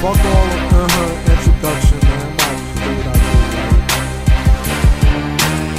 fuck all of uh-huh, introduction, man.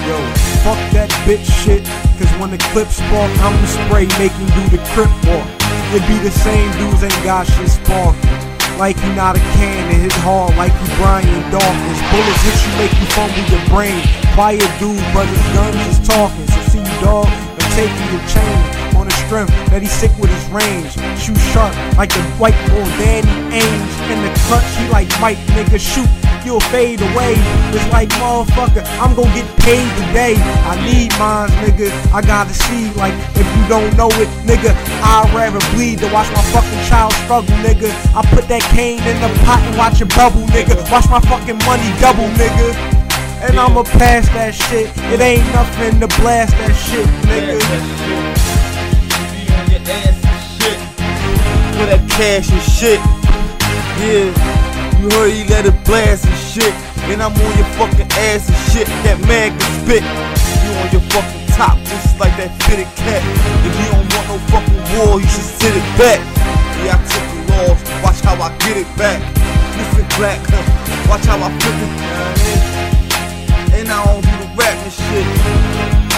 Yo, fuck that bitch shit. Cause when the clip spark, I'm the spray making do the crip walk. It be the same dudes ain't got shit sparking. Like he not a can and his hard like you Brian Dawkins. Bullets hit you, make you fumble your brain. Quiet dude, but his guns is talking. So see you dog, and taking your chain on the strength that he sick with his range. Shoot sharp like the white boy Danny Ainge. In the clutch, he like Mike, nigga, shoot. You'll fade away. It's like motherfucker, I'm gonna get paid today. I need mines, nigga. I gotta see, like, if you don't know it, nigga, I'd rather bleed than watch my fucking child struggle, nigga. I put that cane in the pot and watch it bubble, nigga. Watch my fucking money double, nigga. And I'ma pass that shit. It ain't nothing to blast that shit, nigga. Ass and shit. For that cash and shit. Yeah. You heard he let it blast and shit. And I'm on your fucking ass and shit. That man can spit. You on your fucking top just like that fitted cat. If you don't want no fucking war, you should sit it back. Yeah, I took the loss. Watch how I get it back. Listen, black, huh? Watch how I flip it. And I don't do the rap and shit.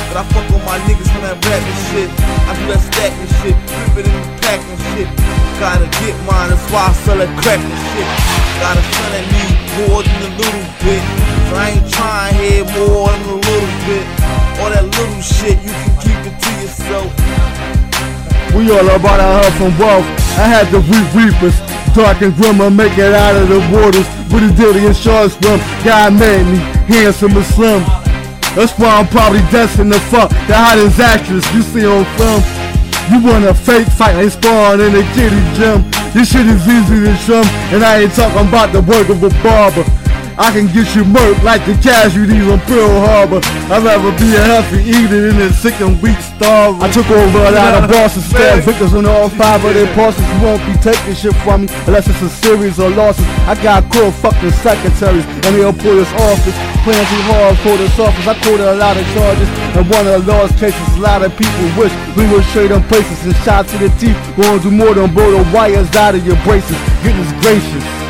But I fuck on my niggas when I rap and shit. I do that stack and shit, flip it in the pack shit. Gotta get mine, that's why I sell that crack and shit. Gotta son at me more than a little bit. So I ain't trying here more than a little bit. All that little shit, you can keep it to yourself. We all about our help from wealth. I had the weak reapers, dark and grim, I make it out of the waters. With a and shark swim, God made me handsome and slim. That's why I'm probably destined to fuck the hottest actress you see on film. You want a fake fight like spawn in a kitty gym. This shit is easy to trim, and I ain't talking about the work of a barber. I can get you murked like the casualties on Pearl Harbor. I'd rather be a healthy eater than a sick and weak starver. I took over a lot of bosses, stabbed victims on all five of their bosses. You won't be taking shit from me unless it's a series of losses. I got cool fucking secretaries and they'll pull this office. Playing too hard for this office. I quoted a lot of charges and one of the law's cases. A lot of people wish we would trade them places and shot to the teeth. Gonna do more than blow the wires out of your braces. Goodness gracious.